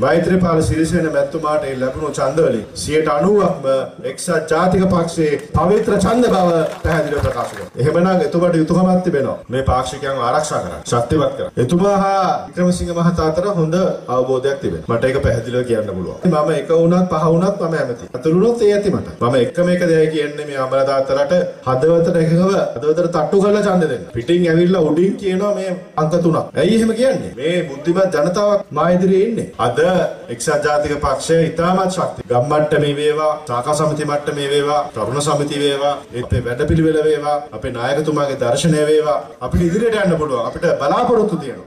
මෛත්‍රීපාල සිරිසේන මැතිතුමාට ඒ ලැබුණු ඡන්ද වලින් 90%ක්ම එක්සත් ජාතික පක්ෂයේ පවිත්‍ර ඡන්ද බව පැහැදිලිව ප්‍රකාශ කරනවා. එහෙමනම් එතුමාට යුතුයකමක් තිබෙනවා. මේ පාක්ෂිකයන්ව ආරක්ෂා කරන්න, ශක්තිමත් කරන්න. එතුමා හා වික්‍රමසිංහ මහතා අතර හොඳ අවබෝධයක් තිබෙනවා. මට ඒක පැහැදිලිව කියන්න පුළුවන්. මම එක වුණත් පහ වුණත් මම ඇමතියි. අතුරුනොත් ඒ ඇති මට. මම එකම එක දෙයයි කියන්නේ මේ අමර තාත්තලට හදවතට එකව හදවතට තට්ටු කරලා ඡන්ද දෙන්න. පිටින් ඇවිල්ලා උඩින් කියනවා මේ අංක තුනක්. ඇයි එහෙම කියන්නේ? මේ බුද්ධිමත් ජනතාවක් මා ඉදිරියේ ඉන්නේ. අද එක්සත් ජාතික පක්ෂය ඉතාමත් ශක්ති. ගම්මට්ටමේ වේවා, සාකා සමිති මට්ටමේ වේවා, තරුණ සමිති වේවා, අපේ වැඩපිළිවෙල වේවා, අපේ නායකතුමාගේ දර්ශනය වේවා අපිට ඉදිරියට යන්න පුළුවන්. අපිට බලාපොරොත්තු තියෙනවා.